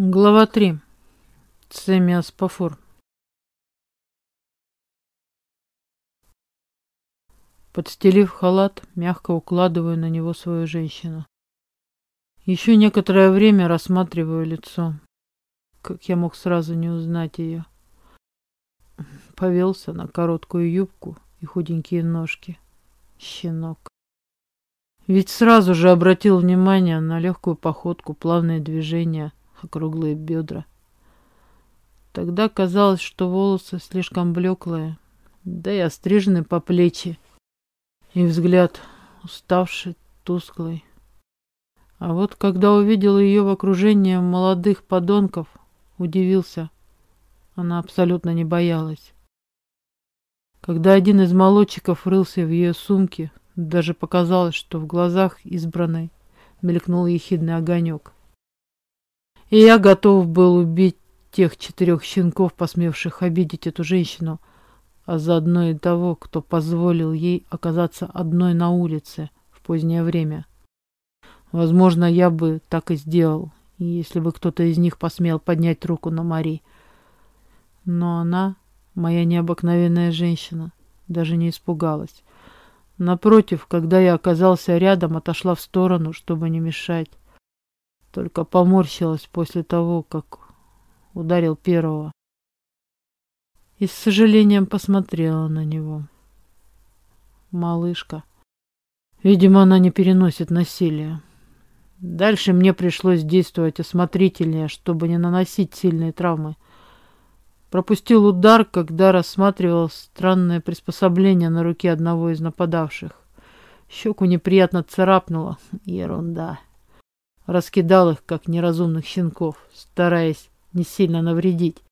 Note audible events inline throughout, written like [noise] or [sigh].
Глава 3. Цемиаспофор. Подстелив халат, мягко укладываю на него свою женщину. Еще некоторое время рассматриваю лицо. Как я мог сразу не узнать ее? Повелся на короткую юбку и худенькие ножки. Щенок. Ведь сразу же обратил внимание на легкую походку, плавные движения – округлые бедра. Тогда казалось, что волосы слишком блеклые, да и острижены по плечи, и взгляд уставший, тусклый. А вот когда увидел ее в окружении молодых подонков, удивился. Она абсолютно не боялась. Когда один из молодчиков рылся в ее сумке, даже показалось, что в глазах избранной мелькнул ехидный огонек. И я готов был убить тех четырех щенков, посмевших обидеть эту женщину, а заодно и того, кто позволил ей оказаться одной на улице в позднее время. Возможно, я бы так и сделал, если бы кто-то из них посмел поднять руку на Мари. Но она, моя необыкновенная женщина, даже не испугалась. Напротив, когда я оказался рядом, отошла в сторону, чтобы не мешать. Только поморщилась после того, как ударил первого. И с сожалением посмотрела на него. Малышка. Видимо, она не переносит насилия. Дальше мне пришлось действовать осмотрительнее, чтобы не наносить сильные травмы. Пропустил удар, когда рассматривал странное приспособление на руке одного из нападавших. Щеку неприятно царапнуло. Ерунда раскидал их, как неразумных щенков, стараясь не сильно навредить.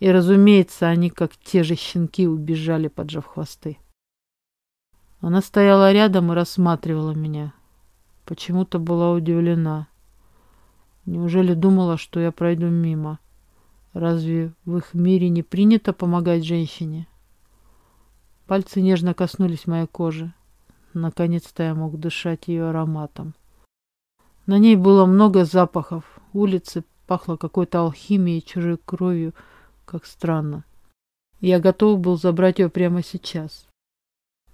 И, разумеется, они, как те же щенки, убежали, поджав хвосты. Она стояла рядом и рассматривала меня. Почему-то была удивлена. Неужели думала, что я пройду мимо? Разве в их мире не принято помогать женщине? Пальцы нежно коснулись моей кожи. Наконец-то я мог дышать ее ароматом. На ней было много запахов. Улицы пахло какой-то алхимией, чужой кровью. Как странно. Я готов был забрать ее прямо сейчас.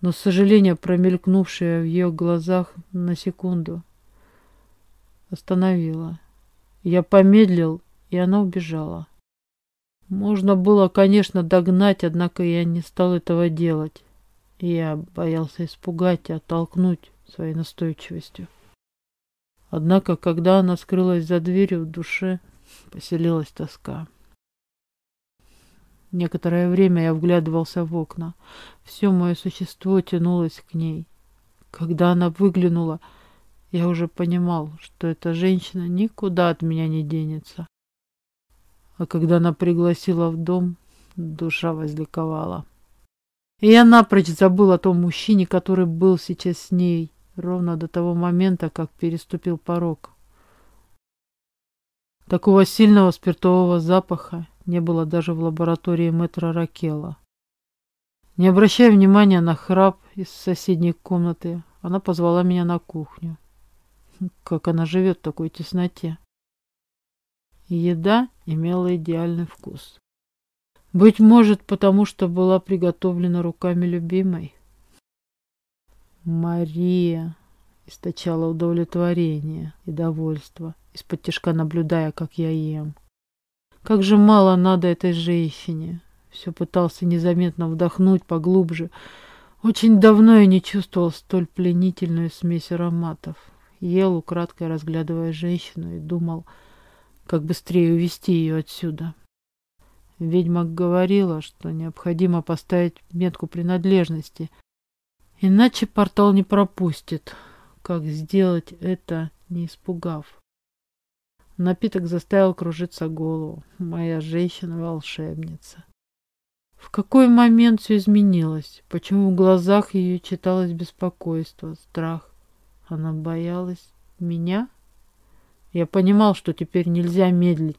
Но сожаление, промелькнувшее в ее глазах на секунду, остановило. Я помедлил, и она убежала. Можно было, конечно, догнать, однако я не стал этого делать. Я боялся испугать и оттолкнуть своей настойчивостью. Однако, когда она скрылась за дверью, в душе поселилась тоска. Некоторое время я вглядывался в окна. Все мое существо тянулось к ней. Когда она выглянула, я уже понимал, что эта женщина никуда от меня не денется. А когда она пригласила в дом, душа возликовала. И я напрочь забыл о том мужчине, который был сейчас с ней ровно до того момента, как переступил порог. Такого сильного спиртового запаха не было даже в лаборатории мэтра Ракела. Не обращая внимания на храп из соседней комнаты, она позвала меня на кухню. Как она живет в такой тесноте. Еда имела идеальный вкус. Быть может, потому что была приготовлена руками любимой. Мария источала удовлетворение и довольство, из-под тяжка наблюдая, как я ем. Как же мало надо этой женщине. Все пытался незаметно вдохнуть поглубже. Очень давно я не чувствовал столь пленительную смесь ароматов. Ел, украдкой разглядывая женщину, и думал, как быстрее увести ее отсюда. Ведьма говорила, что необходимо поставить метку принадлежности — Иначе портал не пропустит. Как сделать это, не испугав? Напиток заставил кружиться голову. Моя женщина-волшебница. В какой момент все изменилось? Почему в глазах ее читалось беспокойство, страх? Она боялась меня? Я понимал, что теперь нельзя медлить.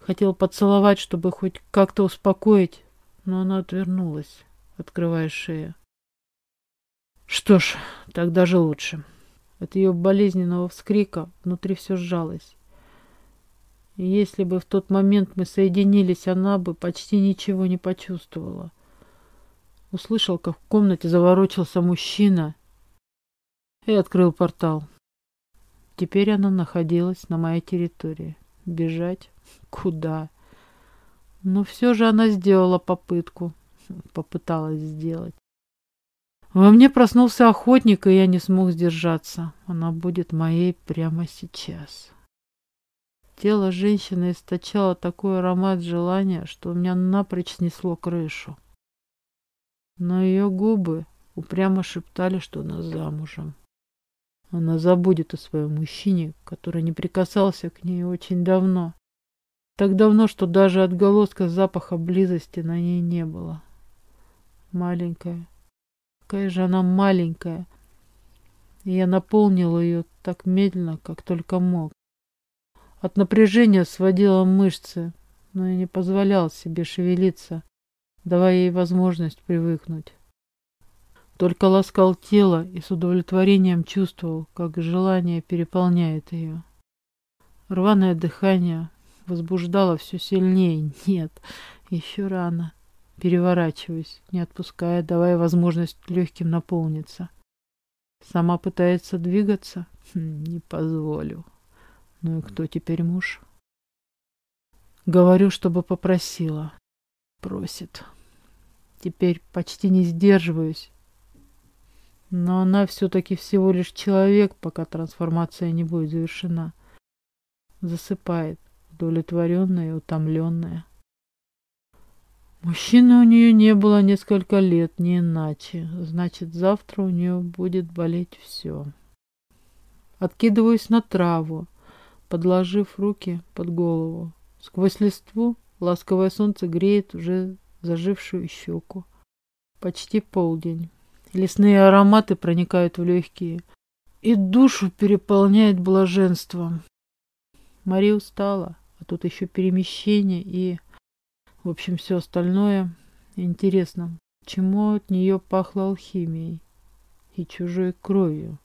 Хотел поцеловать, чтобы хоть как-то успокоить, но она отвернулась, открывая шею. Что ж, так даже лучше. От ее болезненного вскрика внутри все сжалось. И если бы в тот момент мы соединились, она бы почти ничего не почувствовала. Услышал, как в комнате заворочился мужчина и открыл портал. Теперь она находилась на моей территории. Бежать? Куда? Но все же она сделала попытку. Попыталась сделать. Во мне проснулся охотник, и я не смог сдержаться. Она будет моей прямо сейчас. Тело женщины источало такой аромат желания, что у меня напрочь снесло крышу. Но ее губы упрямо шептали, что она замужем. Она забудет о своем мужчине, который не прикасался к ней очень давно. Так давно, что даже отголоска запаха близости на ней не было. Маленькая. Какая же она маленькая. И я наполнил ее так медленно, как только мог. От напряжения сводила мышцы, но я не позволял себе шевелиться, давая ей возможность привыкнуть. Только ласкал тело и с удовлетворением чувствовал, как желание переполняет ее. Рваное дыхание возбуждало все сильнее. Нет, еще рано. Переворачиваюсь, не отпуская, давая возможность легким наполниться. Сама пытается двигаться? Хм, не позволю. Ну и кто теперь муж? Говорю, чтобы попросила. Просит. Теперь почти не сдерживаюсь, но она все-таки всего лишь человек, пока трансформация не будет завершена. Засыпает, удовлетворенная и утомленная. Мужчины у нее не было несколько лет, не иначе. Значит, завтра у нее будет болеть все. Откидываюсь на траву, подложив руки под голову. Сквозь листву ласковое солнце греет уже зажившую щеку. Почти полдень. Лесные ароматы проникают в легкие, и душу переполняет блаженство. Мария устала, а тут еще перемещение и, в общем, все остальное. Интересно, чему от нее пахло алхимией и чужой кровью?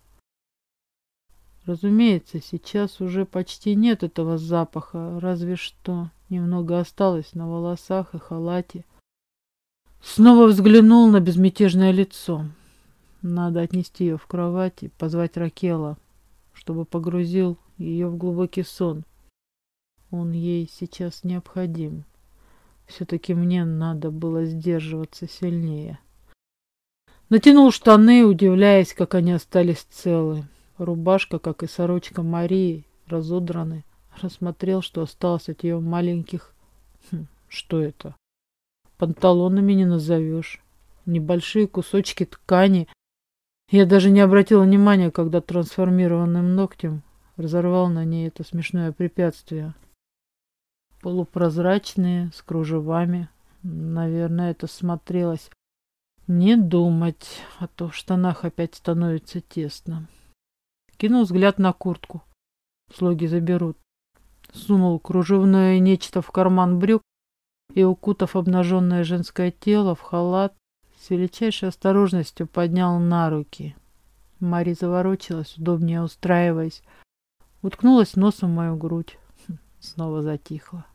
Разумеется, сейчас уже почти нет этого запаха, разве что немного осталось на волосах и халате. Снова взглянул на безмятежное лицо. Надо отнести ее в кровать и позвать Ракела, чтобы погрузил ее в глубокий сон. Он ей сейчас необходим. Все-таки мне надо было сдерживаться сильнее. Натянул штаны, удивляясь, как они остались целы. Рубашка, как и сорочка Марии, разодраны. Рассмотрел, что осталось от ее маленьких... Хм, что это? Панталонами не назовешь. Небольшие кусочки ткани, я даже не обратила внимания, когда трансформированным ногтем разорвал на ней это смешное препятствие. Полупрозрачные, с кружевами. Наверное, это смотрелось. Не думать, а то в штанах опять становится тесно. Кинул взгляд на куртку. Слуги заберут. Сунул кружевное нечто в карман брюк и, укутав обнаженное женское тело в халат, с величайшей осторожностью поднял на руки. Мари заворочилась, удобнее устраиваясь, уткнулась носом в мою грудь. Хм, снова затихла.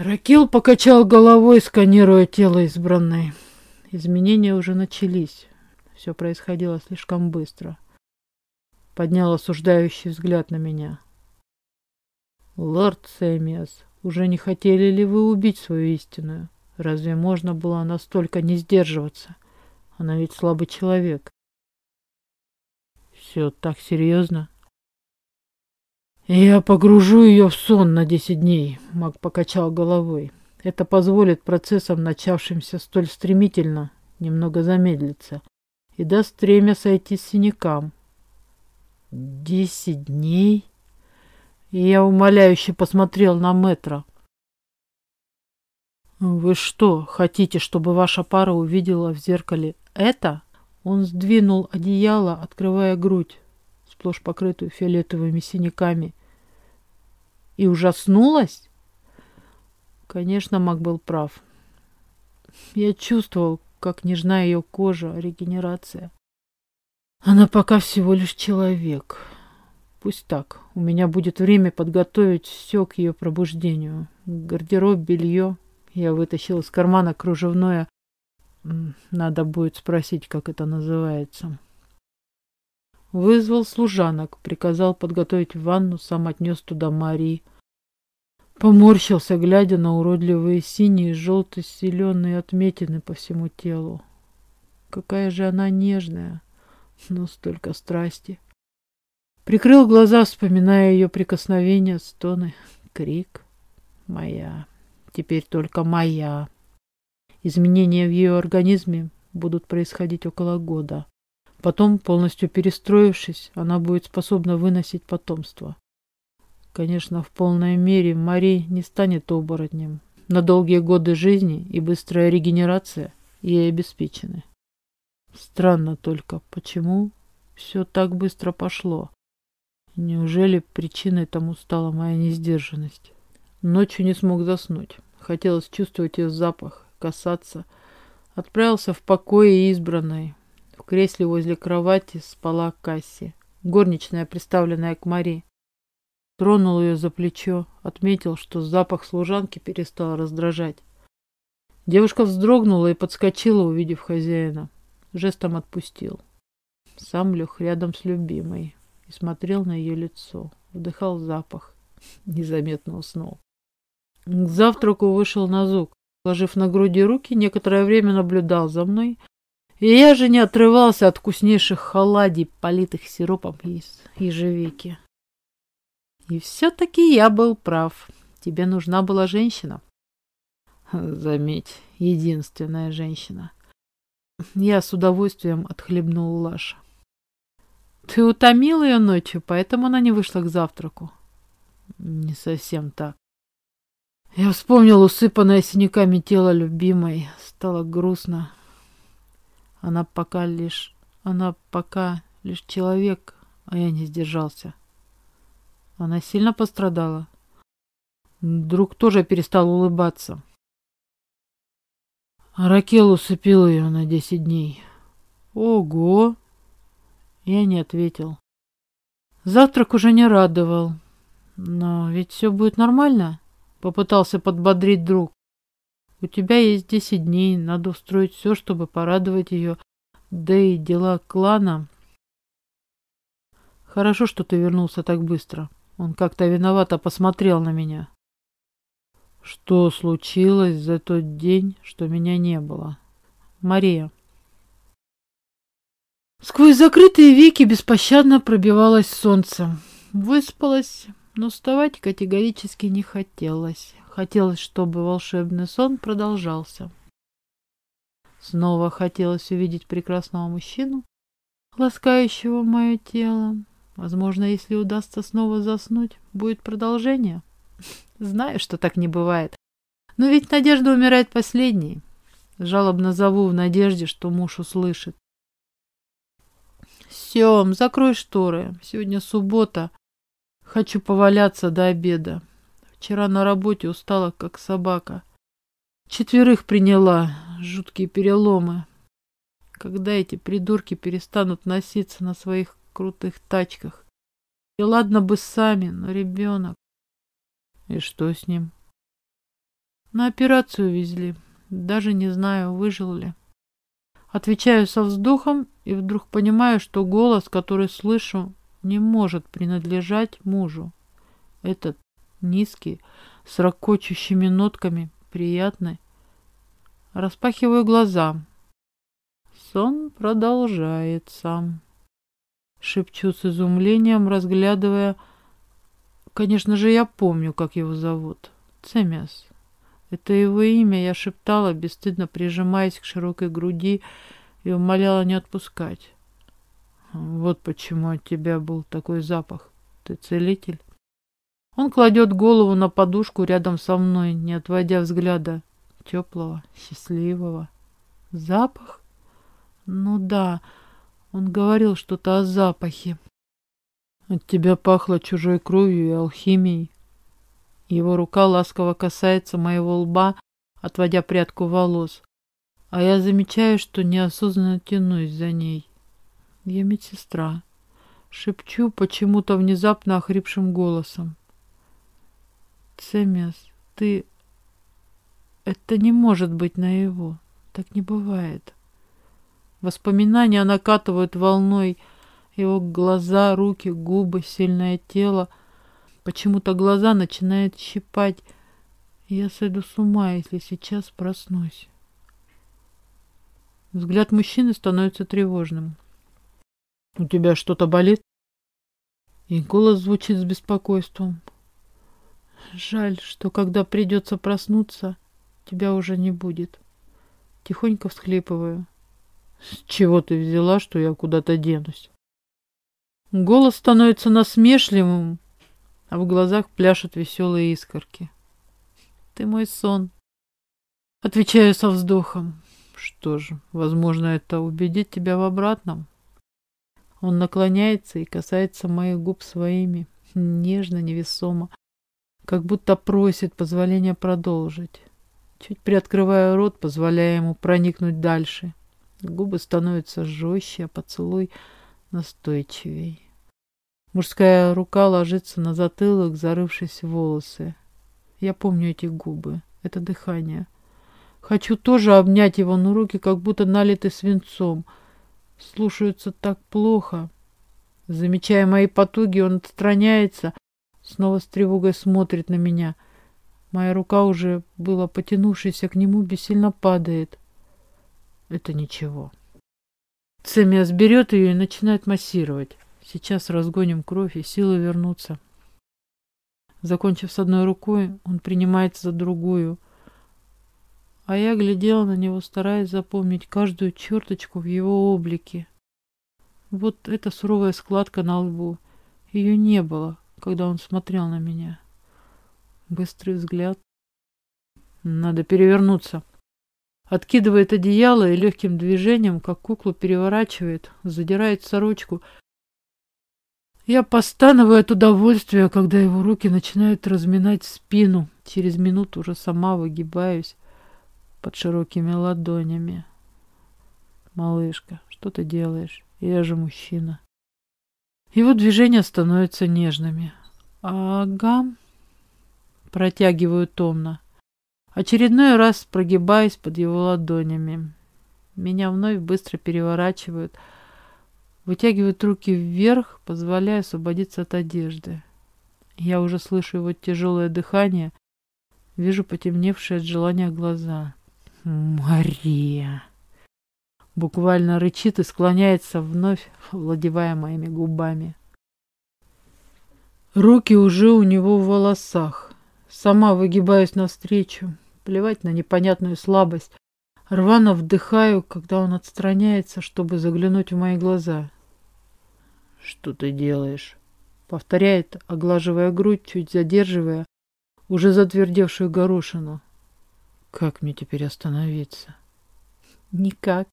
Ракел покачал головой, сканируя тело избранной. Изменения уже начались. Все происходило слишком быстро. Поднял осуждающий взгляд на меня. «Лорд Сэмиас, уже не хотели ли вы убить свою истинную?» Разве можно было настолько не сдерживаться? Она ведь слабый человек. Все так серьезно. Я погружу ее в сон на десять дней, маг покачал головой. Это позволит процессам, начавшимся столь стремительно, немного замедлиться и даст время сойти с синякам. Десять дней? И я умоляюще посмотрел на Метра. «Вы что, хотите, чтобы ваша пара увидела в зеркале это?» Он сдвинул одеяло, открывая грудь, сплошь покрытую фиолетовыми синяками. И ужаснулась? Конечно, Мак был прав. Я чувствовал, как нежна ее кожа, регенерация. Она пока всего лишь человек. Пусть так. У меня будет время подготовить все к ее пробуждению. Гардероб, белье. Я вытащил из кармана кружевное. Надо будет спросить, как это называется. Вызвал служанок, приказал подготовить ванну, сам отнес туда Марии. Поморщился, глядя на уродливые синие, желто-зеленые отметины по всему телу. Какая же она нежная, но столько страсти. Прикрыл глаза, вспоминая ее прикосновения, стоны, крик. Моя, теперь только моя. Изменения в ее организме будут происходить около года. Потом, полностью перестроившись, она будет способна выносить потомство. Конечно, в полной мере Мари не станет оборотнем. На долгие годы жизни и быстрая регенерация ей обеспечены. Странно только, почему все так быстро пошло? Неужели причиной тому стала моя несдержанность? Ночью не смог заснуть. Хотелось чувствовать ее запах, касаться. Отправился в покое избранной. Кресле возле кровати спала Касси, горничная, приставленная к Мари. Тронул ее за плечо, отметил, что запах служанки перестал раздражать. Девушка вздрогнула и подскочила, увидев хозяина. Жестом отпустил. Сам лег рядом с любимой и смотрел на ее лицо. Вдыхал запах. Незаметно уснул. К завтраку вышел на зуб. Ложив на груди руки, некоторое время наблюдал за мной, и я же не отрывался от вкуснейших холодий, политых сиропом из ежевики. И все-таки я был прав. Тебе нужна была женщина. Заметь, единственная женщина. Я с удовольствием отхлебнул Лаша. Ты утомил ее ночью, поэтому она не вышла к завтраку. Не совсем так. Я вспомнил усыпанное синяками тело любимой. Стало грустно. Она пока лишь... Она пока лишь человек, а я не сдержался. Она сильно пострадала. Друг тоже перестал улыбаться. Ракел усыпил ее на десять дней. Ого! Я не ответил. Завтрак уже не радовал. Но ведь все будет нормально, попытался подбодрить друг. У тебя есть десять дней, надо устроить все, чтобы порадовать ее. Да и дела клана. Хорошо, что ты вернулся так быстро. Он как-то виновато посмотрел на меня. Что случилось за тот день, что меня не было? Мария. Сквозь закрытые веки беспощадно пробивалось солнце. Выспалась, но вставать категорически не хотелось. Хотелось, чтобы волшебный сон продолжался. Снова хотелось увидеть прекрасного мужчину, ласкающего мое тело, Возможно, если удастся снова заснуть, будет продолжение. [laughs] Знаю, что так не бывает. Но ведь надежда умирает последней. Жалобно зову в надежде, что муж услышит. Сем, закрой шторы. Сегодня суббота. Хочу поваляться до обеда. Вчера на работе устала, как собака. Четверых приняла. Жуткие переломы. Когда эти придурки перестанут носиться на своих крутых тачках. И ладно бы сами, но ребенок. И что с ним? На операцию везли. Даже не знаю, выжил ли. Отвечаю со вздохом и вдруг понимаю, что голос, который слышу, не может принадлежать мужу. Этот низкий, с ракочущими нотками, приятный. Распахиваю глаза. Сон продолжается. Шепчу с изумлением, разглядывая... Конечно же, я помню, как его зовут. Цемяс. Это его имя я шептала, бесстыдно прижимаясь к широкой груди и умоляла не отпускать. Вот почему от тебя был такой запах. Ты целитель? Он кладет голову на подушку рядом со мной, не отводя взгляда. Теплого, счастливого. Запах? Ну да, он говорил что-то о запахе. От тебя пахло чужой кровью и алхимией. Его рука ласково касается моего лба, отводя прядку волос. А я замечаю, что неосознанно тянусь за ней. Я медсестра. Шепчу почему-то внезапно охрипшим голосом. Цемес, ты... Это не может быть на его. Так не бывает. Воспоминания накатывают волной. Его глаза, руки, губы, сильное тело. Почему-то глаза начинают щипать. Я сойду с ума, если сейчас проснусь. Взгляд мужчины становится тревожным. «У тебя что-то болит?» И голос звучит с беспокойством. «Жаль, что когда придется проснуться, тебя уже не будет». Тихонько всхлипываю. С чего ты взяла, что я куда-то денусь? Голос становится насмешливым, а в глазах пляшут веселые искорки. Ты мой сон. Отвечаю со вздохом. Что же, возможно, это убедит тебя в обратном. Он наклоняется и касается моих губ своими, нежно, невесомо, как будто просит позволения продолжить. Чуть приоткрывая рот, позволяя ему проникнуть дальше. Губы становятся жестче, а поцелуй настойчивей. Мужская рука ложится на затылок, зарывшись в волосы. Я помню эти губы, это дыхание. Хочу тоже обнять его, но руки как будто налиты свинцом. Слушаются так плохо. Замечая мои потуги, он отстраняется, снова с тревогой смотрит на меня — Моя рука, уже была потянувшаяся к нему, бессильно падает. Это ничего. Цемиас берет ее и начинает массировать. Сейчас разгоним кровь, и силы вернутся. Закончив с одной рукой, он принимается за другую. А я глядела на него, стараясь запомнить каждую черточку в его облике. Вот эта суровая складка на лбу. Ее не было, когда он смотрел на меня. Быстрый взгляд. Надо перевернуться. Откидывает одеяло и легким движением, как куклу переворачивает, задирает сорочку. Я постановаю от удовольствия, когда его руки начинают разминать спину. Через минуту уже сама выгибаюсь под широкими ладонями. Малышка, что ты делаешь? Я же мужчина. Его движения становятся нежными. Ага, Протягиваю томно. Очередной раз прогибаюсь под его ладонями. Меня вновь быстро переворачивают. Вытягивают руки вверх, позволяя освободиться от одежды. Я уже слышу его тяжелое дыхание. Вижу потемневшие от желания глаза. «Мария!» Буквально рычит и склоняется вновь, владевая моими губами. Руки уже у него в волосах. Сама выгибаюсь навстречу, плевать на непонятную слабость. Рвано вдыхаю, когда он отстраняется, чтобы заглянуть в мои глаза. «Что ты делаешь?» Повторяет, оглаживая грудь, чуть задерживая уже затвердевшую горошину. «Как мне теперь остановиться?» «Никак».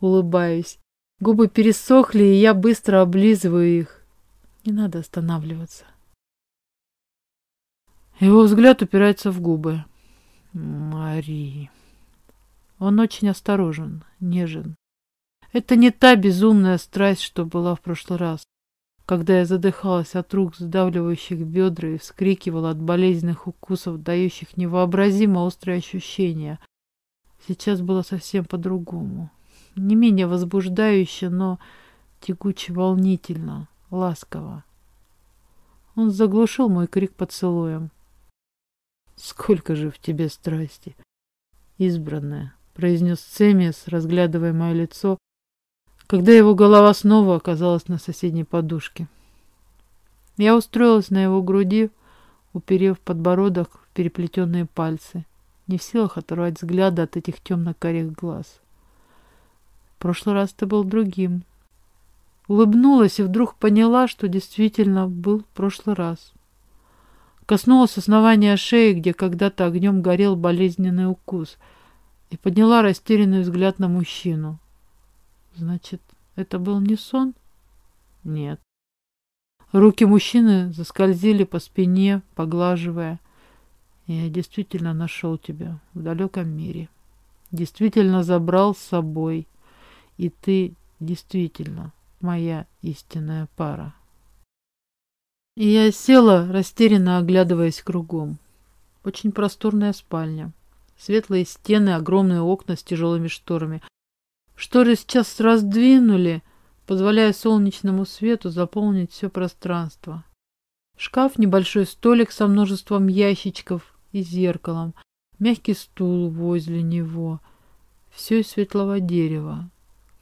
Улыбаюсь. Губы пересохли, и я быстро облизываю их. Не надо останавливаться. Его взгляд упирается в губы. Мари. Он очень осторожен, нежен. Это не та безумная страсть, что была в прошлый раз, когда я задыхалась от рук, сдавливающих бедра и вскрикивала от болезненных укусов, дающих невообразимо острые ощущения. Сейчас было совсем по-другому. Не менее возбуждающе, но тягуче волнительно, ласково. Он заглушил мой крик поцелуем. Сколько же в тебе страсти. Избранная, произнес Цемиас, разглядывая мое лицо, когда его голова снова оказалась на соседней подушке. Я устроилась на его груди, уперев подбородок в переплетенные пальцы, не в силах оторвать взгляда от этих темно-карих глаз. Прошлый раз ты был другим. Улыбнулась и вдруг поняла, что действительно был в прошлый раз. Коснулась основания шеи, где когда-то огнем горел болезненный укус, и подняла растерянный взгляд на мужчину. Значит, это был не сон? Нет. Руки мужчины заскользили по спине, поглаживая. Я действительно нашел тебя в далеком мире. Действительно забрал с собой. И ты действительно моя истинная пара. Я села, растерянно оглядываясь кругом. Очень просторная спальня. Светлые стены, огромные окна с тяжелыми шторами. Шторы сейчас раздвинули, позволяя солнечному свету заполнить все пространство. Шкаф, небольшой столик со множеством ящичков и зеркалом, мягкий стул возле него. Все из светлого дерева.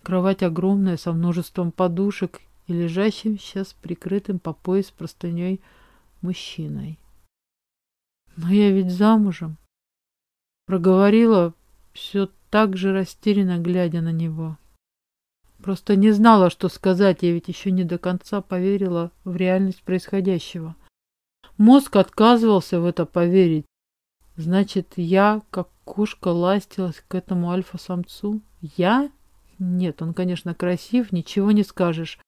Кровать огромная, со множеством подушек и лежащим сейчас прикрытым по пояс простыней мужчиной. Но я ведь замужем. Проговорила все так же растерянно, глядя на него. Просто не знала, что сказать, я ведь еще не до конца поверила в реальность происходящего. Мозг отказывался в это поверить. Значит, я, как кошка, ластилась к этому альфа-самцу? Я? Нет, он, конечно, красив, ничего не скажешь.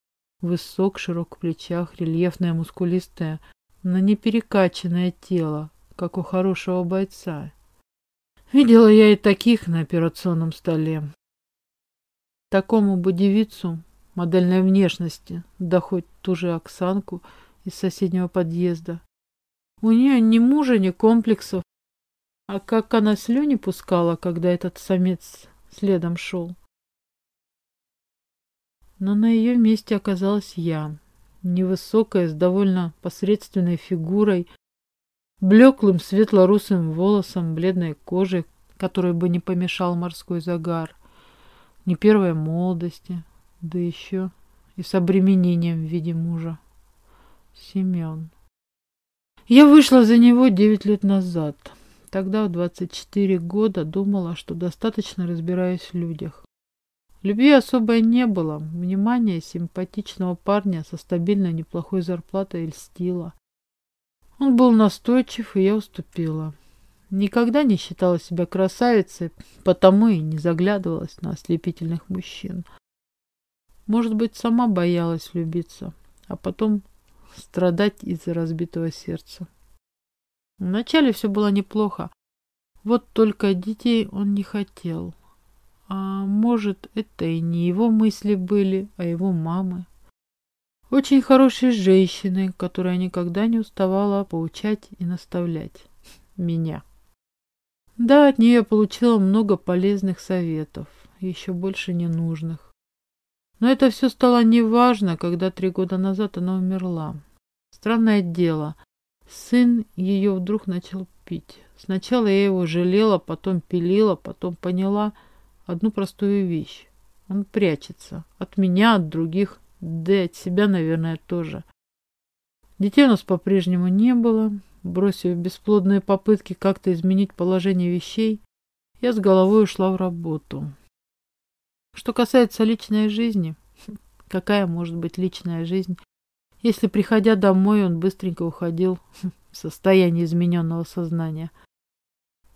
Высок, широк в плечах, рельефное, мускулистое, но не перекачанное тело, как у хорошего бойца. Видела я и таких на операционном столе. Такому бы девицу модельной внешности, да хоть ту же Оксанку из соседнего подъезда. У нее ни мужа, ни комплексов. А как она слюни пускала, когда этот самец следом шел. Но на ее месте оказалась я, невысокая, с довольно посредственной фигурой, блеклым светло-русым волосом, бледной кожей, которой бы не помешал морской загар, не первой молодости, да еще и с обременением в виде мужа. Семен. Я вышла за него девять лет назад. Тогда, в 24 года, думала, что достаточно разбираюсь в людях. Любви особой не было. Внимание симпатичного парня со стабильной неплохой зарплатой льстило. Он был настойчив, и я уступила. Никогда не считала себя красавицей, потому и не заглядывалась на ослепительных мужчин. Может быть, сама боялась влюбиться, а потом страдать из-за разбитого сердца. Вначале все было неплохо. Вот только детей он не хотел. А может, это и не его мысли были, а его мамы. Очень хорошей женщины, которая никогда не уставала поучать и наставлять меня. Да, от нее я получила много полезных советов, еще больше ненужных. Но это все стало неважно, когда три года назад она умерла. Странное дело, сын ее вдруг начал пить. Сначала я его жалела, потом пилила, потом поняла одну простую вещь. Он прячется. От меня, от других да и от себя, наверное, тоже. Детей у нас по-прежнему не было. Бросив бесплодные попытки как-то изменить положение вещей, я с головой ушла в работу. Что касается личной жизни, [laughs] какая может быть личная жизнь, если, приходя домой, он быстренько уходил [laughs] в состояние измененного сознания.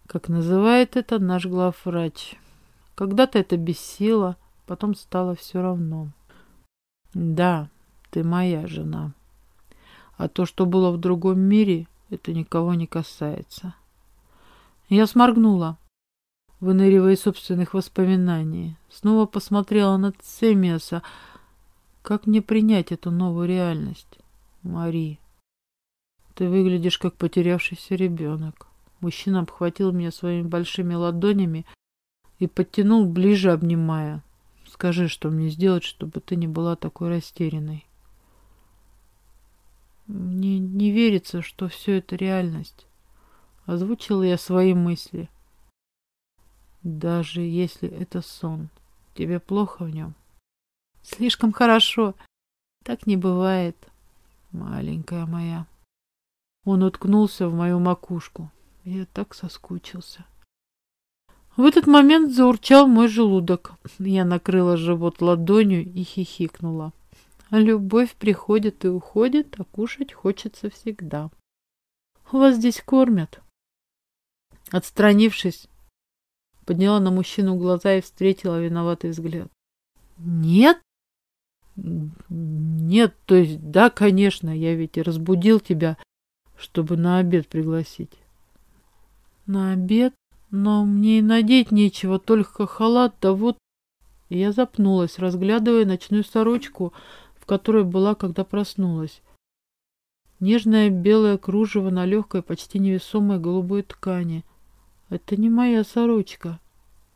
Как называет это наш главврач. Когда-то это бесило, потом стало все равно. Да, ты моя жена. А то, что было в другом мире, это никого не касается. Я сморгнула, выныривая из собственных воспоминаний. Снова посмотрела на Цемиаса. Как мне принять эту новую реальность? Мари, ты выглядишь как потерявшийся ребенок. Мужчина обхватил меня своими большими ладонями и подтянул ближе, обнимая. Скажи, что мне сделать, чтобы ты не была такой растерянной. Мне не верится, что все это реальность. Озвучила я свои мысли. Даже если это сон, тебе плохо в нем? Слишком хорошо. Так не бывает, маленькая моя. Он уткнулся в мою макушку. Я так соскучился. В этот момент заурчал мой желудок. Я накрыла живот ладонью и хихикнула. Любовь приходит и уходит, а кушать хочется всегда. Вас здесь кормят. Отстранившись, подняла на мужчину глаза и встретила виноватый взгляд. Нет? Нет, то есть, да, конечно, я ведь и разбудил тебя, чтобы на обед пригласить. На обед? Но мне и надеть нечего, только халат, да вот и я запнулась, разглядывая ночную сорочку, в которой была, когда проснулась. Нежное белое кружево на легкой, почти невесомой голубой ткани. Это не моя сорочка.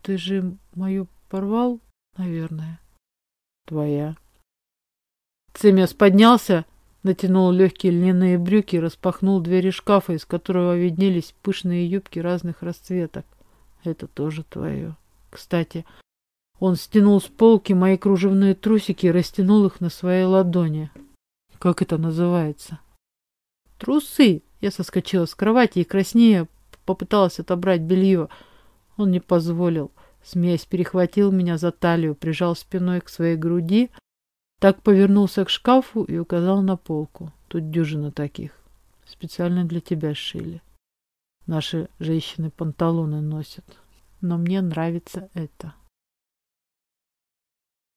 Ты же мою порвал, наверное. Твоя. Цемес поднялся, натянул легкие льняные брюки, распахнул двери шкафа, из которого виднелись пышные юбки разных расцветок. Это тоже твое. Кстати, он стянул с полки мои кружевные трусики и растянул их на своей ладони. Как это называется? Трусы! Я соскочила с кровати и краснея попыталась отобрать белье. Он не позволил. Смеясь, перехватил меня за талию, прижал спиной к своей груди, так повернулся к шкафу и указал на полку. Тут дюжина таких. Специально для тебя шили. Наши женщины панталоны носят. Но мне нравится это.